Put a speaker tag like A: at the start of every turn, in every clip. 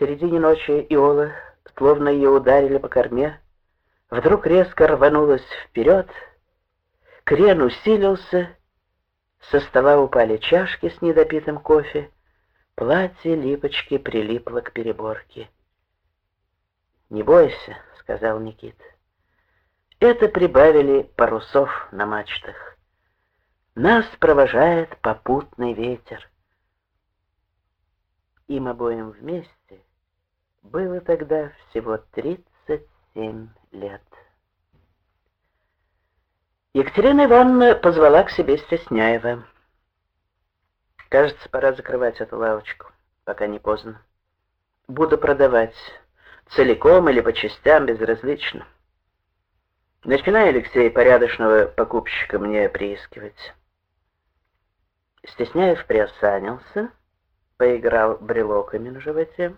A: середине ночи Иола, словно ее ударили по корме, вдруг резко рванулась вперед, крен усилился, со стола упали чашки с недопитым кофе, платье липочки прилипло к переборке. «Не бойся», — сказал Никит. Это прибавили парусов на мачтах. Нас провожает попутный ветер. Им обоим вместе было тогда всего тридцать семь лет. Екатерина Ивановна позвала к себе Стесняева. «Кажется, пора закрывать эту лавочку, пока не поздно. Буду продавать, целиком или по частям, безразлично. Начинай, Алексей, порядочного покупщика мне приискивать». Стесняев приосанился, поиграл брелоками на животе.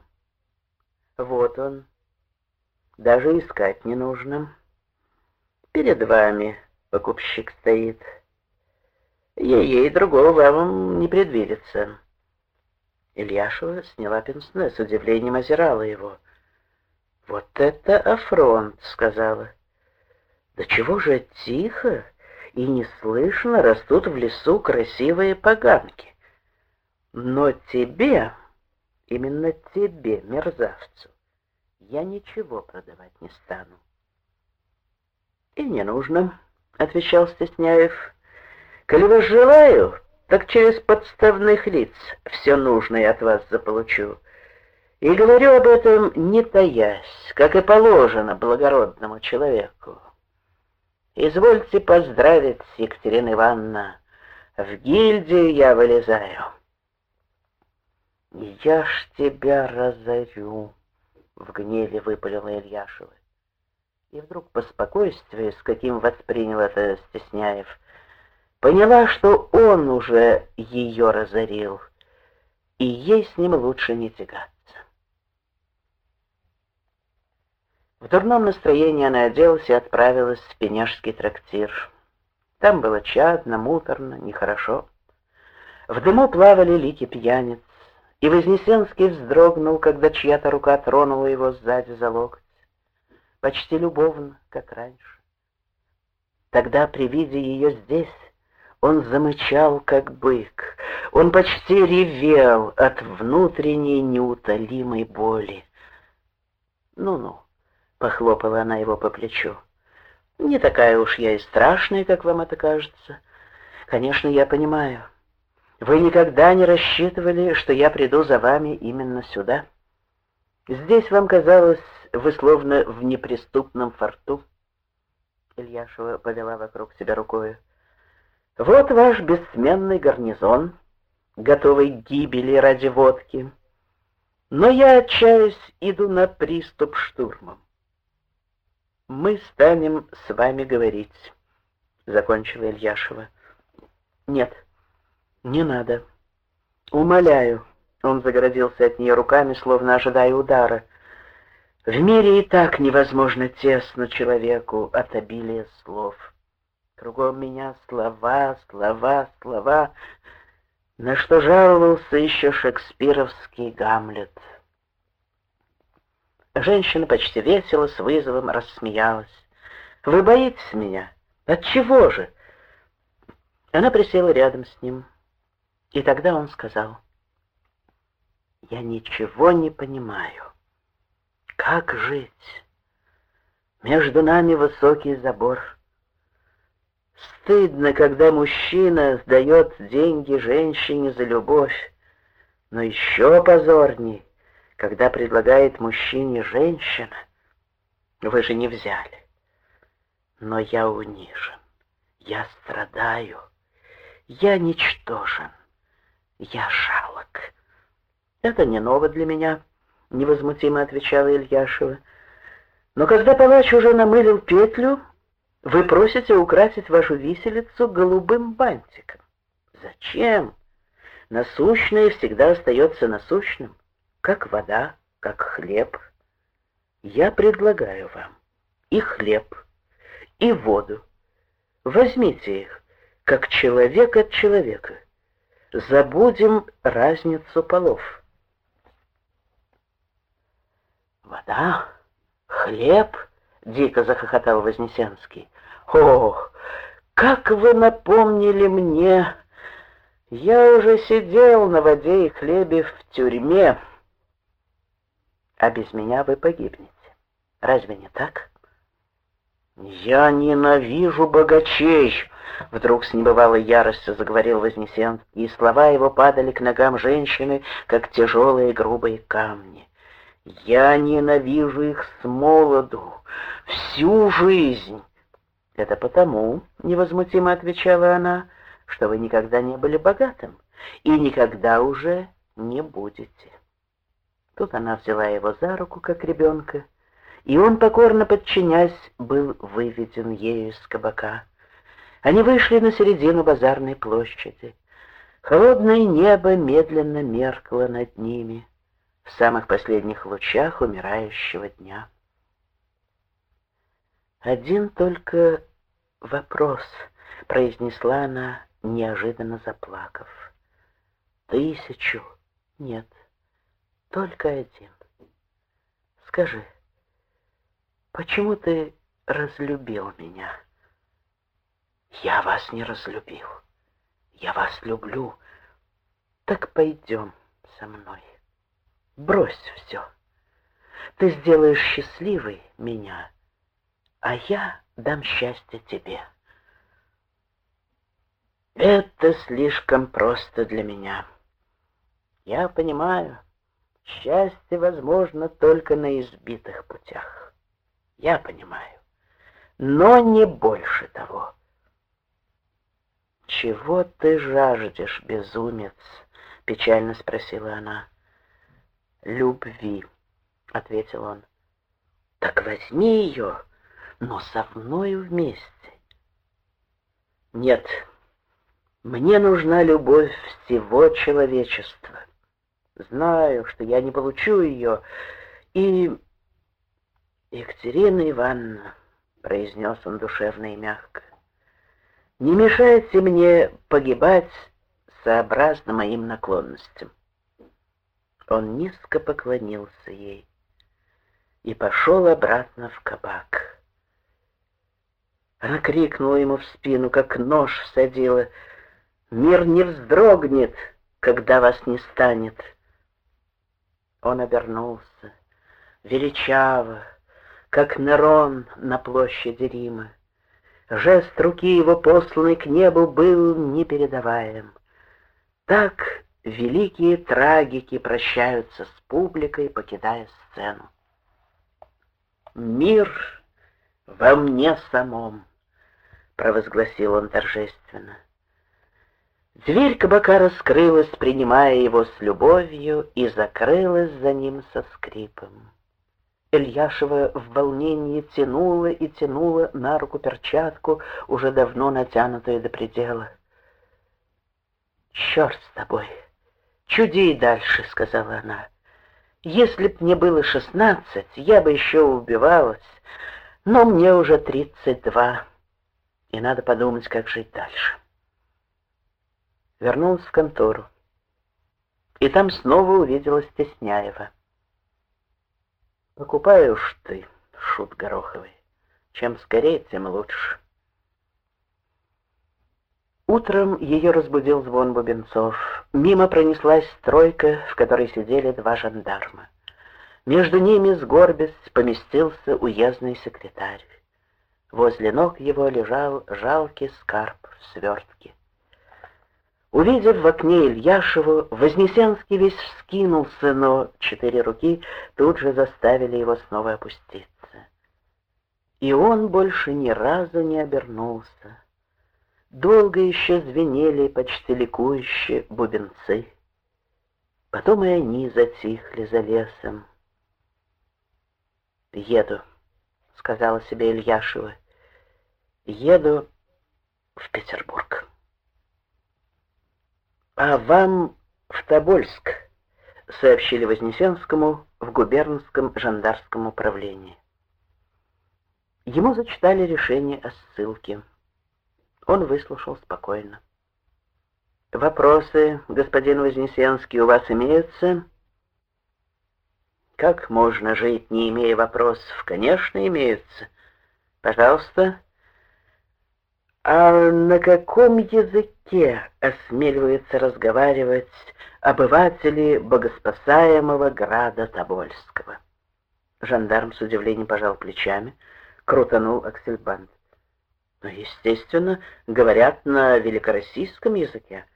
A: Вот он. Даже искать не нужно. Перед вами покупщик стоит. Ей-ей, другого вам не предвидится. Ильяшева сняла пенсне, с удивлением озирала его. «Вот это афронт!» — сказала. «Да чего же тихо и неслышно растут в лесу красивые поганки!» Но тебе, именно тебе, мерзавцу, я ничего продавать не стану. И не нужно, отвечал Стесняев. Коли вас желаю, так через подставных лиц все нужное от вас заполучу. И говорю об этом не таясь, как и положено благородному человеку. Извольте поздравить, Екатерина Ивановна, в гильдию я вылезаю. «Я ж тебя разорю!» — в гневе выпалила Ильяшева. И вдруг по спокойствию, с каким воспринял это Стесняев, поняла, что он уже ее разорил, и ей с ним лучше не тягаться. В дурном настроении она оделась и отправилась в пеняжский трактир. Там было чадно, муторно, нехорошо. В дыму плавали лики пьяниц. И Вознесенский вздрогнул, когда чья-то рука тронула его сзади за локоть, почти любовно, как раньше. Тогда при виде ее здесь он замычал, как бык. Он почти ревел от внутренней неутолимой боли. «Ну-ну», — похлопала она его по плечу, — «не такая уж я и страшная, как вам это кажется. Конечно, я понимаю». Вы никогда не рассчитывали, что я приду за вами именно сюда? Здесь вам казалось, вы словно в неприступном форту. Ильяшева повела вокруг себя рукой. Вот ваш бессменный гарнизон, готовый к гибели ради водки. Но я, отчаясь, иду на приступ штурмом. Мы станем с вами говорить, — закончила Ильяшева. Нет, — «Не надо. Умоляю». Он загородился от нее руками, словно ожидая удара. «В мире и так невозможно тесно человеку от обилия слов. Кругом меня слова, слова, слова, на что жаловался еще шекспировский Гамлет». Женщина почти весело, с вызовом рассмеялась. «Вы боитесь меня? От чего же?» Она присела рядом с ним. И тогда он сказал, «Я ничего не понимаю. Как жить? Между нами высокий забор. Стыдно, когда мужчина сдает деньги женщине за любовь, но еще позорней, когда предлагает мужчине женщина. Вы же не взяли. Но я унижен, я страдаю, я ничтожен. Я жалок. Это не ново для меня, невозмутимо отвечала Ильяшева. Но когда палач уже намылил петлю, вы просите украсить вашу виселицу голубым бантиком. Зачем? Насущное всегда остается насущным, как вода, как хлеб. Я предлагаю вам и хлеб, и воду. Возьмите их, как человек от человека забудем разницу полов. Вода? Хлеб? Дико захохотал Вознесенский. Ох, как вы напомнили мне! Я уже сидел на воде и хлебе в тюрьме, а без меня вы погибнете. Разве не так? Я ненавижу богачей, вдруг с небывалой яростью заговорил Вознесенский, и слова его падали к ногам женщины, как тяжелые грубые камни. Я ненавижу их с молоду, всю жизнь. Это потому, невозмутимо отвечала она, что вы никогда не были богатым и никогда уже не будете. Тут она взяла его за руку, как ребенка, и он, покорно подчинясь, был выведен ею из кабака. Они вышли на середину базарной площади. Холодное небо медленно меркло над ними в самых последних лучах умирающего дня. «Один только вопрос», — произнесла она, неожиданно заплакав. «Тысячу? Нет, только один. Скажи, почему ты разлюбил меня?» «Я вас не разлюбил. Я вас люблю. Так пойдем со мной. Брось все. Ты сделаешь счастливой меня, а я дам счастье тебе». Это слишком просто для меня. Я понимаю, счастье возможно только на избитых путях. Я понимаю, но не больше того. «Чего ты жаждешь, безумец?» — печально спросила она. «Любви», — ответил он. «Так возьми ее, но со мною вместе». «Нет, мне нужна любовь всего человечества. Знаю, что я не получу ее, и... Екатерина Ивановна, — произнес он душевно и мягко, — не мешайте мне погибать сообразно моим наклонностям. Он низко поклонился ей и пошел обратно в кабак. Она крикнула ему в спину, как нож всадила — Мир не вздрогнет, когда вас не станет. Он обернулся, величаво, как Нерон на площади Рима. Жест руки его, посланный к небу, был непередаваем. Так великие трагики прощаются с публикой, покидая сцену. «Мир во мне самом», — провозгласил он торжественно. Дверь кабака раскрылась, принимая его с любовью, и закрылась за ним со скрипом. Ильяшева в волнении тянула и тянула на руку перчатку, уже давно натянутую до предела. «Черт с тобой! Чуди дальше!» — сказала она. «Если б мне было шестнадцать, я бы еще убивалась, но мне уже тридцать два, и надо подумать, как жить дальше» вернулась в контору. И там снова увидела Стесняева. «Покупай уж ты, шут Гороховый. Чем скорее, тем лучше». Утром ее разбудил звон бубенцов. Мимо пронеслась стройка, в которой сидели два жандарма. Между ними, сгорбясь, поместился уездный секретарь. Возле ног его лежал жалкий скарб в свертке. Увидев в окне Ильяшеву, Вознесенский весь вскинулся, но четыре руки тут же заставили его снова опуститься. И он больше ни разу не обернулся. Долго еще звенели почти ликующие бубенцы. Потом и они затихли за лесом. «Еду», — сказала себе Ильяшева. «Еду в Петербург». «А вам в Тобольск», — сообщили Вознесенскому в губернском жандарском управлении. Ему зачитали решение о ссылке. Он выслушал спокойно. «Вопросы, господин Вознесенский, у вас имеются?» Как можно жить, не имея вопросов? Конечно, имеются. Пожалуйста. А на каком языке осмеливаются разговаривать обыватели богоспасаемого града Тобольского? Жандарм с удивлением пожал плечами, крутанул аксельбант. Но, естественно, говорят на великороссийском языке.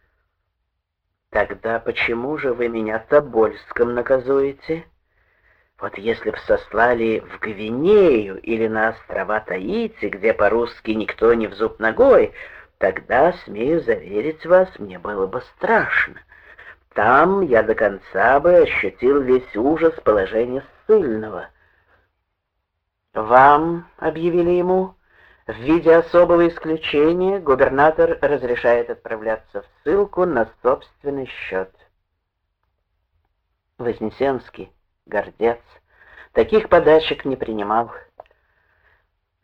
A: Тогда почему же вы меня Тобольском наказуете? Вот если б сослали в Гвинею или на острова Таити, где по-русски никто не в зуб ногой, тогда, смею заверить вас, мне было бы страшно. Там я до конца бы ощутил весь ужас положения ссыльного. «Вам», — объявили ему, — «в виде особого исключения губернатор разрешает отправляться в ссылку на собственный счет». Вознесенский гордец, таких подачек не принимал.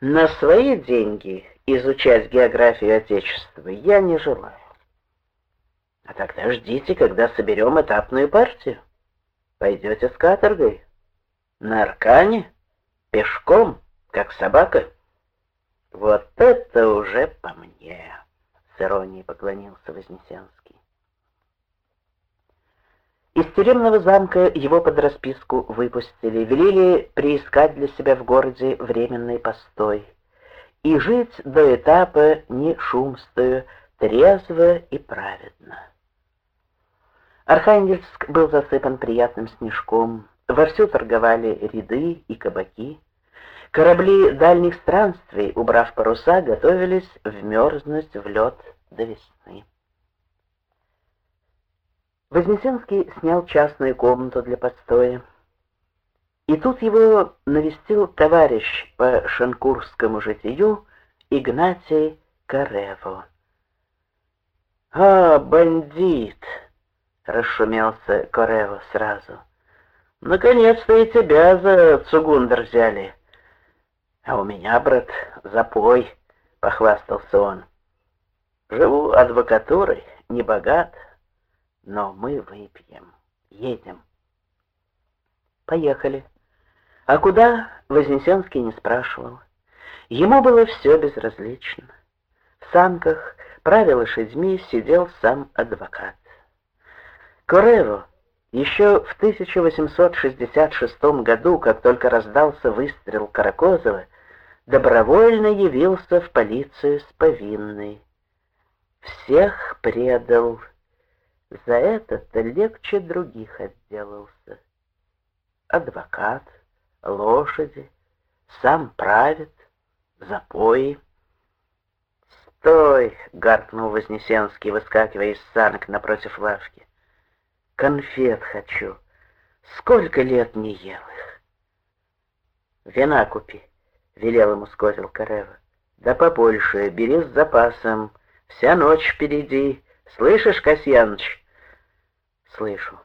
A: На свои деньги изучать географию Отечества я не желаю. А тогда ждите, когда соберем этапную партию. Пойдете с каторгой? На аркане? Пешком, как собака? Вот это уже по мне, с иронией поклонился Вознесенский. Из тюремного замка его под расписку выпустили, велели приискать для себя в городе временный постой и жить до этапа не шумстою, трезво и праведно. Архангельск был засыпан приятным снежком, вовсю торговали ряды и кабаки. Корабли дальних странствий, убрав паруса, готовились вмерзнуть в лед до весны. Вознесенский снял частную комнату для подстоя. И тут его навестил товарищ по шанкурскому житию Игнатий Карево. «А, бандит!» — расшумелся Корево сразу. «Наконец-то и тебя за цугундер взяли!» «А у меня, брат, запой!» — похвастался он. «Живу адвокатурой, не богат, но мы выпьем. Едем. Поехали. А куда, Вознесенский не спрашивал. Ему было все безразлично. В санках, правя лошадьми, сидел сам адвокат. Корево еще в 1866 году, как только раздался выстрел Каракозова, добровольно явился в полицию с повинной. Всех предал, за это-то легче других отделался. Адвокат, лошади, сам правит, запои. «Стой!» — гаркнул Вознесенский, выскакивая из санок напротив лавки. «Конфет хочу. Сколько лет не ел их!» «Вина купи!» — велел ему скотил Карева. «Да побольше, бери с запасом. Вся ночь впереди. Слышишь, Касьяныч?» Слышу.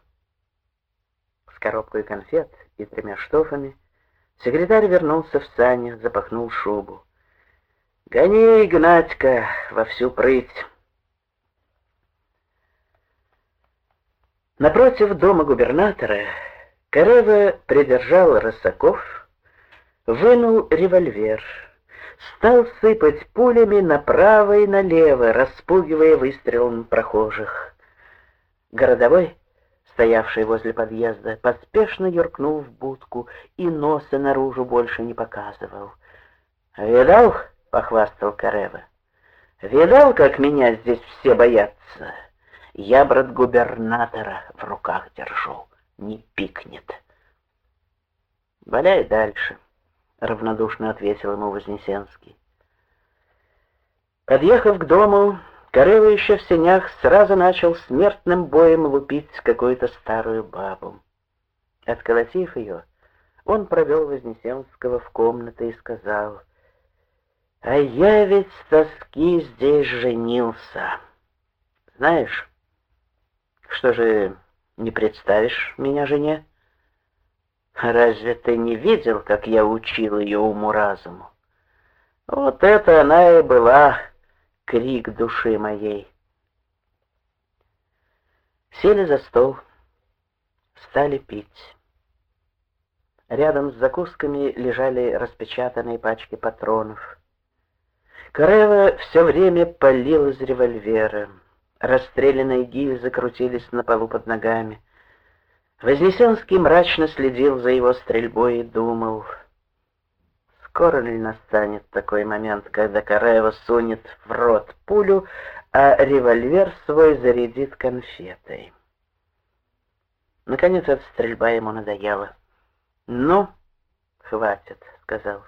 A: С коробкой конфет и тремя штофами секретарь вернулся в сани, запахнул шубу. «Гони, Игнатька, во всю прыть!» Напротив дома губернатора Карева придержал Росаков, вынул револьвер, стал сыпать пулями направо и налево, распугивая выстрелом прохожих. Городовой, стоявший возле подъезда, поспешно юркнул в будку и носа наружу больше не показывал. «Видал?» — похвастал Карева. «Видал, как меня здесь все боятся? Я, брат губернатора, в руках держу, не пикнет». «Валяй дальше», — равнодушно ответил ему Вознесенский. Подъехав к дому, Карева еще в сенях сразу начал смертным боем лупить какую-то старую бабу. Отколотив ее, он провел Вознесенского в комнату и сказал, «А я ведь с тоски здесь женился. Знаешь, что же не представишь меня жене? Разве ты не видел, как я учил ее уму-разуму? Вот это она и была крик души моей. Сели за стол, стали пить. Рядом с закусками лежали распечатанные пачки патронов. Карева все время палил из револьвера. Расстрелянные гильзы крутились на полу под ногами. Вознесенский мрачно следил за его стрельбой и думал, скоро ли настанет такой момент, когда Караева сунет в рот пулю, а револьвер свой зарядит конфетой. Наконец эта стрельба ему надоела. «Ну, хватит», — сказал.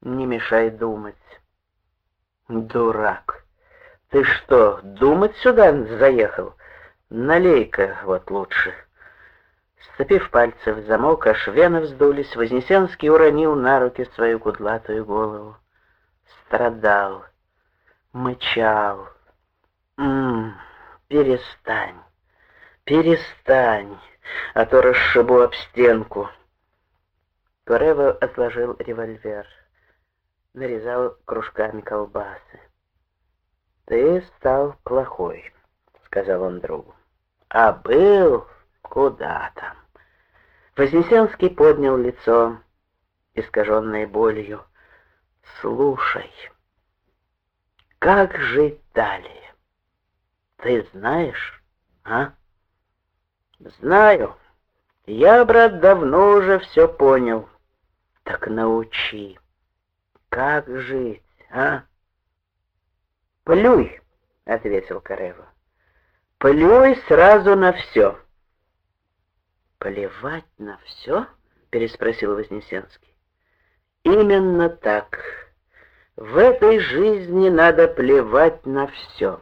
A: «Не мешай думать». «Дурак! Ты что, думать сюда заехал? Налей-ка вот лучше». Сцепив пальцы в замок, аж вены вздулись, Вознесенский уронил на руки свою кудлатую голову. Страдал, мычал. «М-м, перестань, перестань, а то расшибу об стенку». Турево отложил револьвер, нарезал кружками колбасы. «Ты стал плохой», — сказал он другу. «А был куда там?» Вознесенский поднял лицо, искаженное болью. «Слушай, как жить далее? Ты знаешь, а?» «Знаю. Я, брат, давно уже все понял. Так научи, как жить, а?» «Плюй», — ответил Карева. «Плюй сразу на все». «Плевать на все?» — переспросил Вознесенский. «Именно так. В этой жизни надо плевать на все».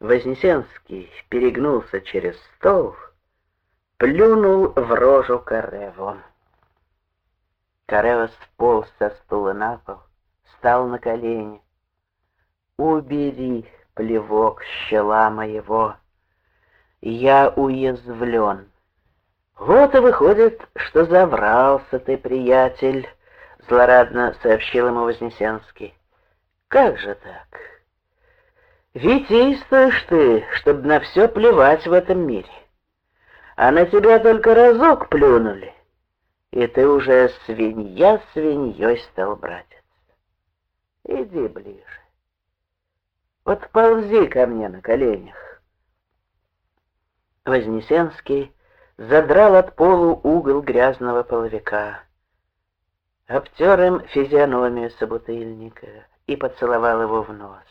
A: Вознесенский перегнулся через стол, плюнул в рожу Кареву. Карева сполз со стула на пол, встал на колени. «Убери плевок щела моего!» Я уязвлен. Вот и выходит, что заврался ты, приятель, злорадно сообщил ему Вознесенский. Как же так? Витийствуешь ты, чтобы на все плевать в этом мире. А на тебя только разок плюнули, и ты уже свинья свиньей стал, братец. Иди ближе. Вот ползи ко мне на коленях. Вознесенский задрал от полу угол грязного половика, обтер им физиономию собутыльника и поцеловал его в нос.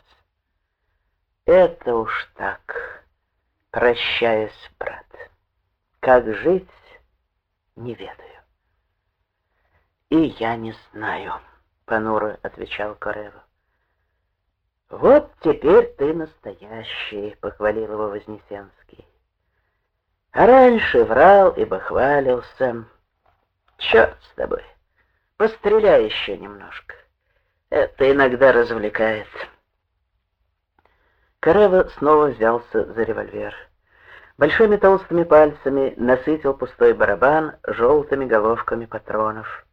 A: Это уж так, прощаясь, брат, как жить, не ведаю. И я не знаю, понуро отвечал Корева. Вот теперь ты настоящий, похвалил его Вознесенский. А раньше врал и бахвалился. Черт с тобой, постреляй еще немножко. Это иногда развлекает. Карева снова взялся за револьвер. Большими толстыми пальцами насытил пустой барабан желтыми головками патронов.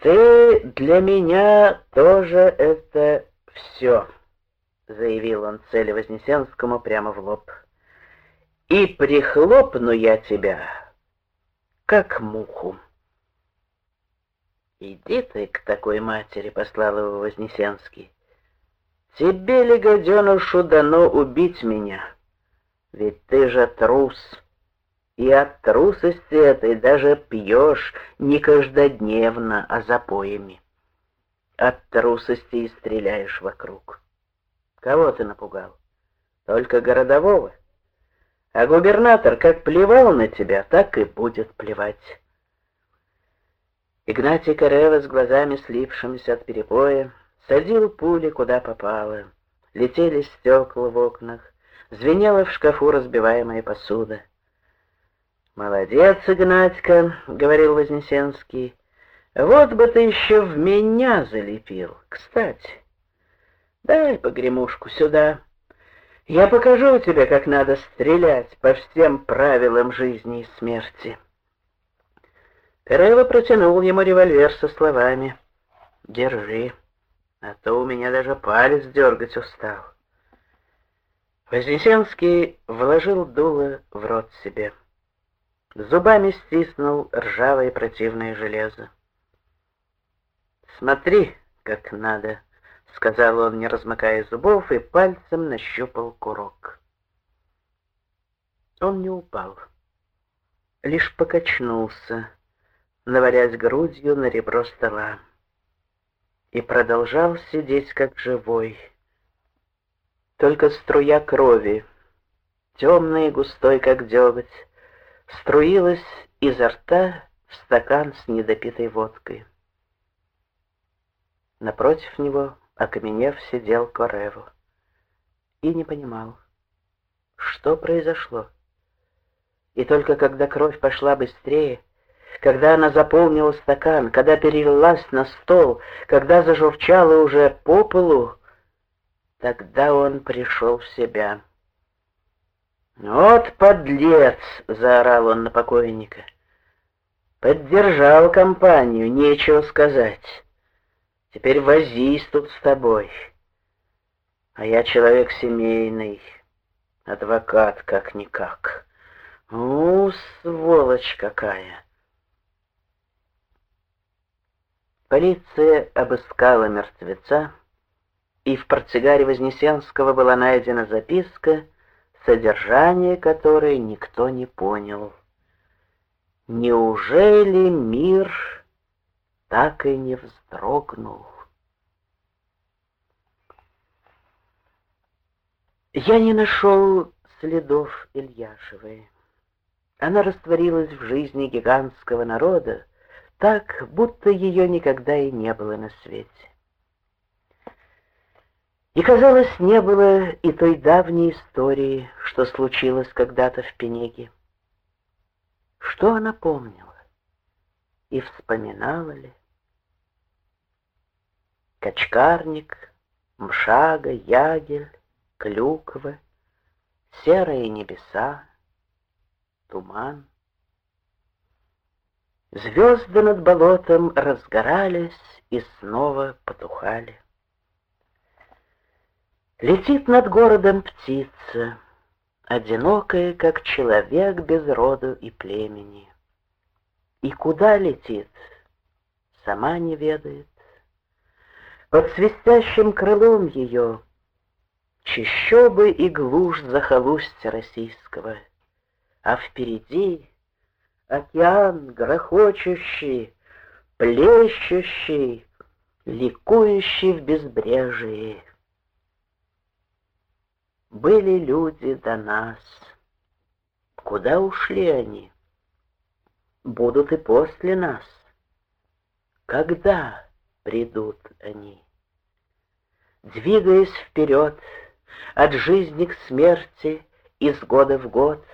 A: «Ты для меня тоже это все», — заявил он цели Вознесенскому прямо в лоб и прихлопну я тебя, как муху. Иди ты к такой матери, послал его Вознесенский. Тебе ли, гаденышу, дано убить меня? Ведь ты же трус, и от трусости этой даже пьешь не каждодневно, а запоями. От трусости и стреляешь вокруг. Кого ты напугал? Только городового? А губернатор как плевал на тебя, так и будет плевать. Игнатий Карева с глазами слипшимися от перепоя садил пули куда попало. Летели стекла в окнах, звенела в шкафу разбиваемая посуда. «Молодец, Игнатька», — говорил Вознесенский, — «вот бы ты еще в меня залепил. Кстати, дай погремушку сюда». Я покажу тебе, как надо стрелять по всем правилам жизни и смерти. Перелло протянул ему револьвер со словами «Держи, а то у меня даже палец дергать устал». Вознесенский вложил дуло в рот себе. зубами стиснул ржавое противное железо. «Смотри, как надо», — сказал он, не размыкая зубов, и пальцем нащупал курок. Он не упал, лишь покачнулся, наварясь грудью на ребро стола, и продолжал сидеть как живой. Только струя крови, темная и густой, как деготь, струилась изо рта в стакан с недопитой водкой. Напротив него, окаменев, сидел Кореву и не понимал, что произошло. И только когда кровь пошла быстрее, когда она заполнила стакан, когда перелилась на стол, когда зажурчала уже по полу, тогда он пришел в себя. «Вот подлец!» — заорал он на покойника. «Поддержал компанию, нечего сказать. Теперь возись тут с тобой. А я человек семейный, адвокат как-никак. У, сволочь какая!» Полиция обыскала мертвеца, и в портсигаре Вознесенского была найдена записка, содержание которой никто не понял. Неужели мир так и не вздрогнул? Я не нашел следов Ильяшевой. Она растворилась в жизни гигантского народа, так, будто ее никогда и не было на свете. И, казалось, не было и той давней истории, что случилось когда-то в Пенеге. Что она помнила? И вспоминала ли? Качкарник, мшага, ягель, клюква, серые небеса, туман. Звезды над болотом разгорались и снова потухали. Летит над городом птица, Одинокая, как человек без роду и племени. И куда летит, сама не ведает. Под свистящим крылом ее Чищобы и глушь захолустья российского, А впереди океан грохочущий, Плещущий, ликующий в безбрежии. Были люди до нас. Куда ушли они? Будут и после нас. Когда придут они? Двигаясь вперед, от жизни к смерти, из года в год,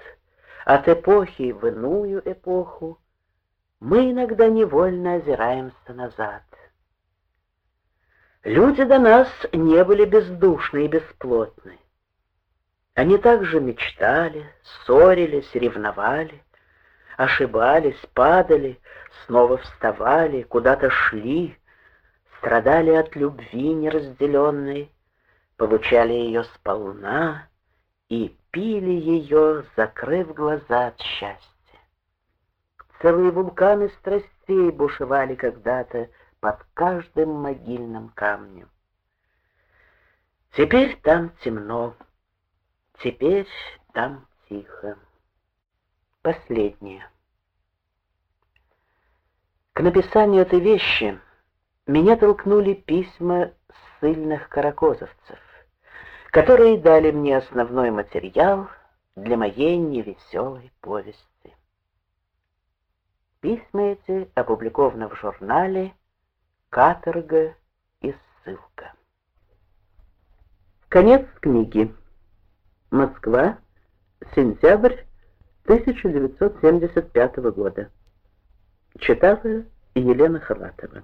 A: от эпохи в иную эпоху, мы иногда невольно озираемся назад. Люди до нас не были бездушны и бесплотны. Они также мечтали, ссорились, ревновали, ошибались, падали, снова вставали, куда-то шли, страдали от любви неразделенной, получали ее сполна и пили ее, закрыв глаза от счастья. Целые вулканы страстей бушевали когда-то под каждым могильным камнем. Теперь там темно, Теперь там тихо. Последнее. К написанию этой вещи меня толкнули письма ссыльных каракозовцев, которые дали мне основной материал для моей невеселой повести. Письма эти опубликованы в журнале «Каторга и ссылка». Конец книги. Москва, сентябрь 1975 года. Читала Елена Халатова.